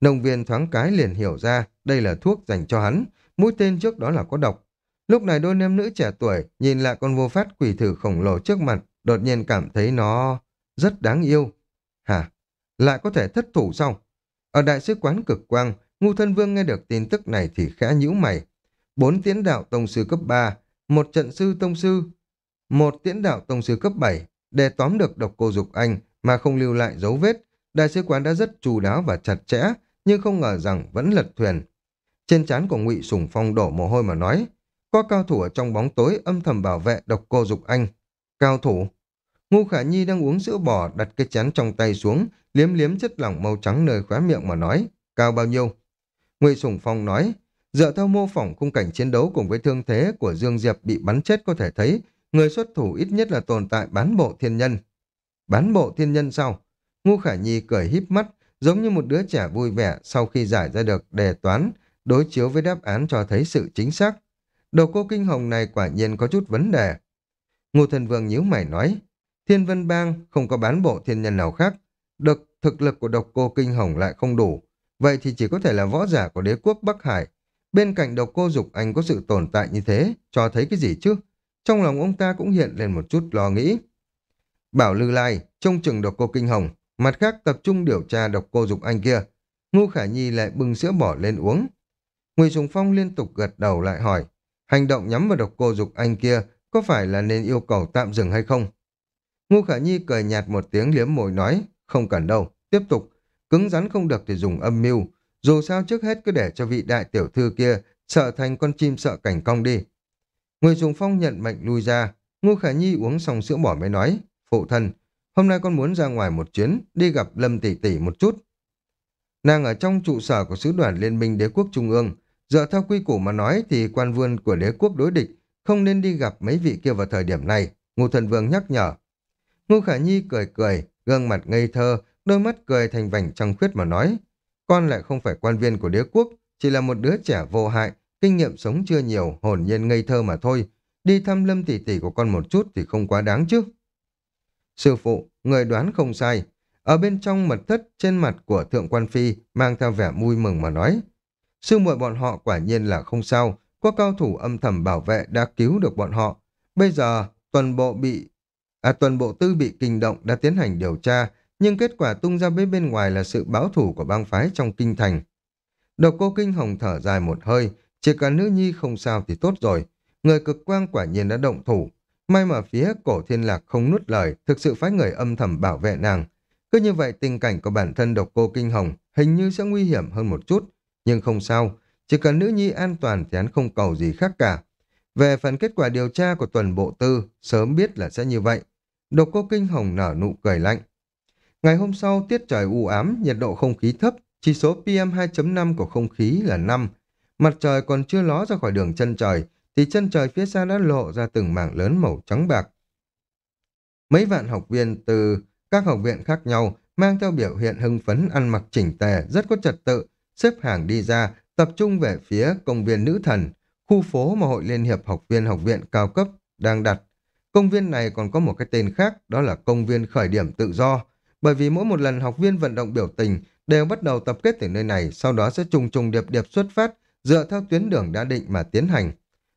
Nông viên thoáng cái liền hiểu ra, đây là thuốc dành cho hắn, mũi tên trước đó là có độc. Lúc này đôi nam nữ trẻ tuổi nhìn lại con vô phát quỷ thử khổng lồ trước mặt, đột nhiên cảm thấy nó rất đáng yêu. Hả? Lại có thể thất thủ sao? Ở đại sứ quán cực quang, Ngu thân vương nghe được tin tức này thì khẽ nhíu mày. Bốn tiến đạo tông sư cấp 3, một trận sư tông sư, một tiến đạo tông sư cấp 7, để tóm được độc cô dục anh mà không lưu lại dấu vết. Đại sứ quán đã rất chú đáo và chặt chẽ, nhưng không ngờ rằng vẫn lật thuyền. Trên trán của ngụy Sùng Phong đổ mồ hôi mà nói, có cao thủ ở trong bóng tối âm thầm bảo vệ độc cô dục anh. Cao thủ? Ngu Khả Nhi đang uống sữa bò đặt cái chén trong tay xuống, liếm liếm chất lỏng màu trắng nơi khóe miệng mà nói, cao bao nhiêu? Ngụy Sùng Phong nói, dựa theo mô phỏng khung cảnh chiến đấu cùng với thương thế của Dương Diệp bị bắn chết có thể thấy, người xuất thủ ít nhất là tồn tại bán bộ thiên nhân. Bán bộ thiên nhân sao? Ngu Khả Nhi cười híp mắt, giống như một đứa trẻ vui vẻ sau khi giải ra được đề toán, đối chiếu với đáp án cho thấy sự chính xác. Đầu cô kinh hồng này quả nhiên có chút vấn đề. Ngô Thần Vương nhíu mày nói, Thiên Vân Bang không có bán bộ thiên nhân nào khác, được thực lực của độc cô kinh hồng lại không đủ, Vậy thì chỉ có thể là võ giả của đế quốc Bắc Hải. Bên cạnh độc cô dục anh có sự tồn tại như thế, cho thấy cái gì chứ? Trong lòng ông ta cũng hiện lên một chút lo nghĩ. Bảo Lư Lai, trông chừng độc cô Kinh Hồng, mặt khác tập trung điều tra độc cô Dục Anh kia. ngô Khả Nhi lại bưng sữa bỏ lên uống. Ngụy Sùng Phong liên tục gật đầu lại hỏi, hành động nhắm vào độc cô Dục Anh kia có phải là nên yêu cầu tạm dừng hay không? Ngu Khả Nhi cười nhạt một tiếng liếm môi nói, không cần đâu, tiếp tục, cứng rắn không được thì dùng âm mưu, dù sao trước hết cứ để cho vị đại tiểu thư kia sợ thành con chim sợ cảnh cong đi. Người dùng phong nhận mệnh lui ra, Ngô Khả Nhi uống xong sữa bỏ mới nói, phụ thân, hôm nay con muốn ra ngoài một chuyến, đi gặp Lâm Tỷ Tỷ một chút. Nàng ở trong trụ sở của sứ đoàn Liên minh Đế quốc Trung ương, dựa theo quy củ mà nói thì quan vương của đế quốc đối địch không nên đi gặp mấy vị kia vào thời điểm này, Ngô Thần Vương nhắc nhở. Ngô Khả Nhi cười cười, gương mặt ngây thơ, đôi mắt cười thành vành trăng khuyết mà nói, con lại không phải quan viên của đế quốc, chỉ là một đứa trẻ vô hại, kinh nghiệm sống chưa nhiều, hồn nhiên ngây thơ mà thôi. Đi thăm lâm tỷ tỷ của con một chút thì không quá đáng chứ. Sư phụ, người đoán không sai. Ở bên trong mật thất trên mặt của thượng quan phi mang theo vẻ vui mừng mà nói. Sư muội bọn họ quả nhiên là không sao, có cao thủ âm thầm bảo vệ đã cứu được bọn họ. Bây giờ, toàn bộ bị à toàn bộ tư bị kinh động đã tiến hành điều tra, nhưng kết quả tung ra bên bên ngoài là sự báo thủ của bang phái trong kinh thành. Độc cô kinh hồng thở dài một hơi, chỉ cần nữ nhi không sao thì tốt rồi. Người cực quang quả nhiên đã động thủ. May mà phía cổ thiên lạc không nuốt lời, thực sự phái người âm thầm bảo vệ nàng. Cứ như vậy tình cảnh của bản thân độc cô kinh hồng hình như sẽ nguy hiểm hơn một chút. Nhưng không sao, chỉ cần nữ nhi an toàn thì hắn không cầu gì khác cả. Về phần kết quả điều tra của tuần bộ tư, sớm biết là sẽ như vậy. Độc cô kinh hồng nở nụ cười lạnh. Ngày hôm sau, tiết trời u ám, nhiệt độ không khí thấp, chỉ số PM 2.5 của không khí là 5. Mặt trời còn chưa ló ra khỏi đường chân trời, thì chân trời phía xa đã lộ ra từng mảng lớn màu trắng bạc. Mấy vạn học viên từ các học viện khác nhau mang theo biểu hiện hưng phấn ăn mặc chỉnh tề, rất có trật tự, xếp hàng đi ra, tập trung về phía công viên nữ thần, khu phố mà Hội Liên hiệp học viên học viện cao cấp đang đặt. Công viên này còn có một cái tên khác, đó là công viên khởi điểm tự do, bởi vì mỗi một lần học viên vận động biểu tình đều bắt đầu tập kết từ nơi này, sau đó sẽ trùng trùng điệp điệp xuất phát, dựa theo tuyến đường đã định mà tiến hành.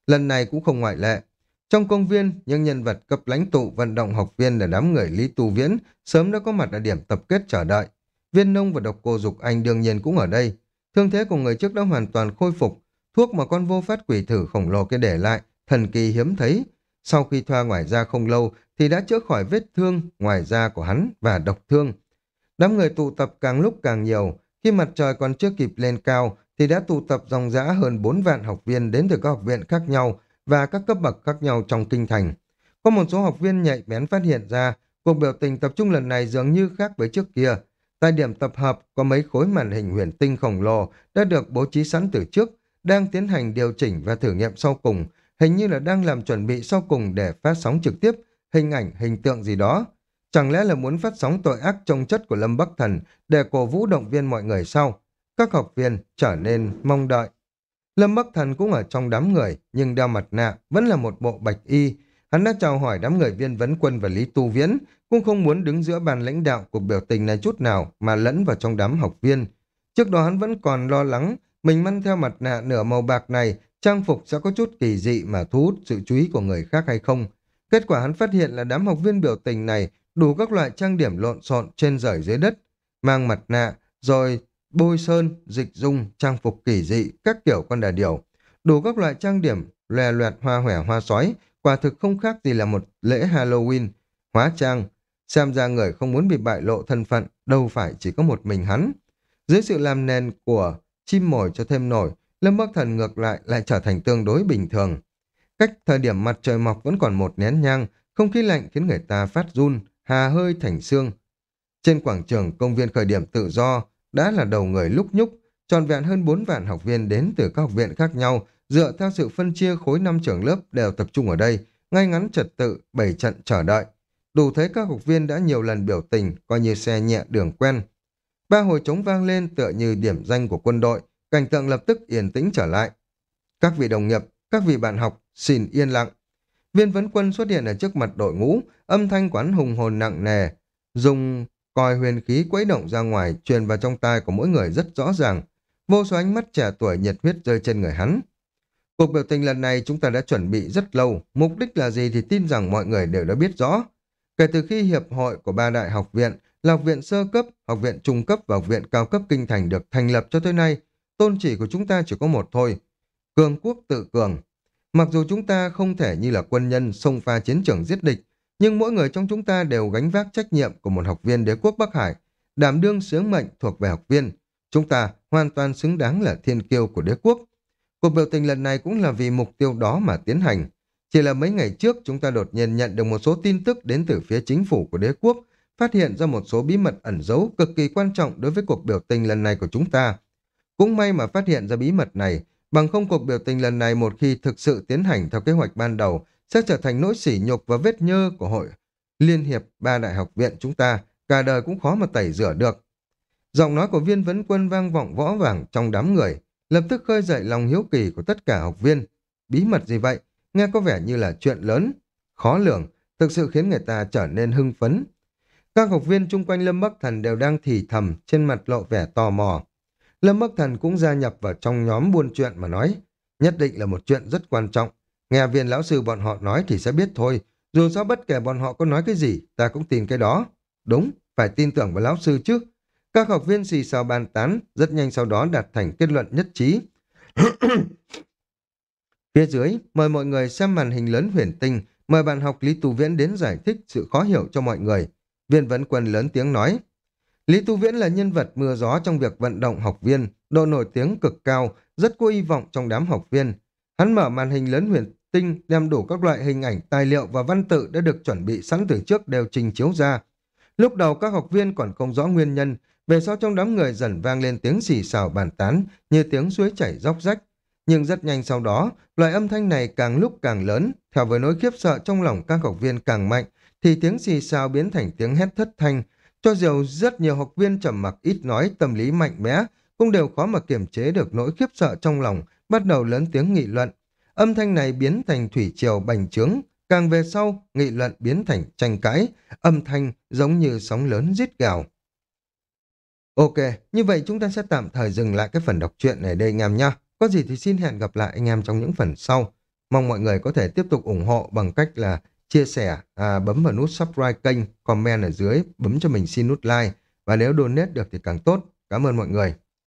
Lần này cũng không ngoại lệ. Trong công viên, những nhân vật cấp lãnh tụ vận động học viên là đám người Lý Tu Viễn sớm đã có mặt ở điểm tập kết chờ đợi. Viên nông và độc cô Dục Anh đương nhiên cũng ở đây. Thương thế của người trước đã hoàn toàn khôi phục. Thuốc mà con vô phát quỷ thử khổng lồ kia để lại, thần kỳ hiếm thấy. Sau khi thoa ngoài da không lâu thì đã chữa khỏi vết thương ngoài da của hắn và độc thương. Đám người tụ tập càng lúc càng nhiều, khi mặt trời còn chưa kịp lên cao thì đã tụ tập dòng dã hơn 4 vạn học viên đến từ các học viện khác nhau và các cấp bậc khác nhau trong kinh thành. Có một số học viên nhạy bén phát hiện ra cuộc biểu tình tập trung lần này dường như khác với trước kia. Tại điểm tập hợp có mấy khối màn hình huyền tinh khổng lồ đã được bố trí sẵn từ trước, đang tiến hành điều chỉnh và thử nghiệm sau cùng, hình như là đang làm chuẩn bị sau cùng để phát sóng trực tiếp hình ảnh, hình tượng gì đó. Chẳng lẽ là muốn phát sóng tội ác trong chất của Lâm Bắc Thần để cổ vũ động viên mọi người sau? Các học viên trở nên mong đợi. Lâm Bắc Thần cũng ở trong đám người, nhưng đeo mặt nạ, vẫn là một bộ bạch y. Hắn đã chào hỏi đám người viên vấn quân và Lý Tu Viễn, cũng không muốn đứng giữa bàn lãnh đạo cuộc biểu tình này chút nào mà lẫn vào trong đám học viên. Trước đó hắn vẫn còn lo lắng, mình mang theo mặt nạ nửa màu bạc này, trang phục sẽ có chút kỳ dị mà thu hút sự chú ý của người khác hay không. Kết quả hắn phát hiện là đám học viên biểu tình này đủ các loại trang điểm lộn xộn trên rời dưới đất, mang mặt nạ, rồi bôi sơn, dịch dung, trang phục kỳ dị, các kiểu con đà điểu. Đủ các loại trang điểm, lòe loẹt hoa hòe hoa sói, quả thực không khác gì là một lễ Halloween. Hóa trang, xem ra người không muốn bị bại lộ thân phận, đâu phải chỉ có một mình hắn. Dưới sự làm nền của chim mồi cho thêm nổi, Lâm Bắc Thần ngược lại lại trở thành tương đối bình thường. Cách thời điểm mặt trời mọc vẫn còn một nén nhang, không khí lạnh khiến người ta phát run, hà hơi thành xương. Trên quảng trường công viên khởi điểm tự do đã là đầu người lúc nhúc, tròn vẹn hơn 4 vạn học viên đến từ các học viện khác nhau, dựa theo sự phân chia khối năm trưởng lớp đều tập trung ở đây, ngay ngắn trật tự, bảy trận chờ đợi. Đủ thấy các học viên đã nhiều lần biểu tình, coi như xe nhẹ đường quen. Ba hồi trống vang lên tựa như điểm danh của quân đội, cảnh tượng lập tức yên tĩnh trở lại. Các vị đồng nghiệp, các vị bạn học, xin yên lặng. Viên vấn quân xuất hiện ở trước mặt đội ngũ, âm thanh quán hùng hồn nặng nề, dùng coi huyền khí quấy động ra ngoài truyền vào trong tai của mỗi người rất rõ ràng. Vô số ánh mắt trẻ tuổi nhiệt huyết rơi trên người hắn. Cuộc biểu tình lần này chúng ta đã chuẩn bị rất lâu, mục đích là gì thì tin rằng mọi người đều đã biết rõ. Kể từ khi Hiệp hội của ba đại học viện là học viện sơ cấp, học viện trung cấp và học viện cao cấp kinh thành được thành lập cho tới nay, tôn chỉ của chúng ta chỉ có một thôi, cường quốc tự cường. Mặc dù chúng ta không thể như là quân nhân xông pha chiến trường giết địch, nhưng mỗi người trong chúng ta đều gánh vác trách nhiệm của một học viên đế quốc Bắc Hải, đảm đương sứ mệnh thuộc về học viên. Chúng ta hoàn toàn xứng đáng là thiên kiêu của đế quốc. Cuộc biểu tình lần này cũng là vì mục tiêu đó mà tiến hành. Chỉ là mấy ngày trước chúng ta đột nhiên nhận được một số tin tức đến từ phía chính phủ của đế quốc, phát hiện ra một số bí mật ẩn giấu cực kỳ quan trọng đối với cuộc biểu tình lần này của chúng ta. Cũng may mà phát hiện ra bí mật này, bằng không cuộc biểu tình lần này một khi thực sự tiến hành theo kế hoạch ban đầu sẽ trở thành nỗi sỉ nhục và vết nhơ của hội Liên hiệp ba đại học viện chúng ta, cả đời cũng khó mà tẩy rửa được. Giọng nói của viên vấn quân vang vọng võ vàng trong đám người, lập tức khơi dậy lòng hiếu kỳ của tất cả học viên. Bí mật gì vậy? Nghe có vẻ như là chuyện lớn, khó lường, thực sự khiến người ta trở nên hưng phấn. Các học viên chung quanh Lâm Bắc Thần đều đang thì thầm, trên mặt lộ vẻ tò mò. Lâm Bắc Thần cũng gia nhập vào trong nhóm buôn chuyện mà nói, nhất định là một chuyện rất quan trọng. Nghe viên lão sư bọn họ nói thì sẽ biết thôi, dù sao bất kể bọn họ có nói cái gì, ta cũng tin cái đó. Đúng, phải tin tưởng vào lão sư chứ. Các học viên xì xào bàn tán, rất nhanh sau đó đạt thành kết luận nhất trí. Phía dưới, mời mọi người xem màn hình lớn huyền tinh, mời bạn học Lý Tu Viễn đến giải thích sự khó hiểu cho mọi người. Viên vấn quân lớn tiếng nói. Lý Tu Viễn là nhân vật mưa gió trong việc vận động học viên, độ nổi tiếng cực cao, rất có hy vọng trong đám học viên. Hắn mở màn hình lớn huyền tinh, đem đủ các loại hình ảnh, tài liệu và văn tự đã được chuẩn bị sẵn từ trước đều trình chiếu ra. Lúc đầu các học viên còn không rõ nguyên nhân, về sau trong đám người dần vang lên tiếng xì xào bàn tán như tiếng suối chảy róc rách. Nhưng rất nhanh sau đó, loại âm thanh này càng lúc càng lớn, theo với nỗi khiếp sợ trong lòng các học viên càng mạnh, thì tiếng xì xào biến thành tiếng hét thất thanh. Cho dù rất nhiều học viên trầm mặc ít nói, tâm lý mạnh mẽ, cũng đều khó mà kiềm chế được nỗi khiếp sợ trong lòng, bắt đầu lớn tiếng nghị luận. Âm thanh này biến thành thủy triều bành trướng, càng về sau, nghị luận biến thành tranh cãi, âm thanh giống như sóng lớn rít gào. Ok, như vậy chúng ta sẽ tạm thời dừng lại cái phần đọc truyện này đây anh em nhé. Có gì thì xin hẹn gặp lại anh em trong những phần sau. Mong mọi người có thể tiếp tục ủng hộ bằng cách là chia sẻ, à, bấm vào nút subscribe kênh, comment ở dưới, bấm cho mình xin nút like. Và nếu donate được thì càng tốt. Cảm ơn mọi người.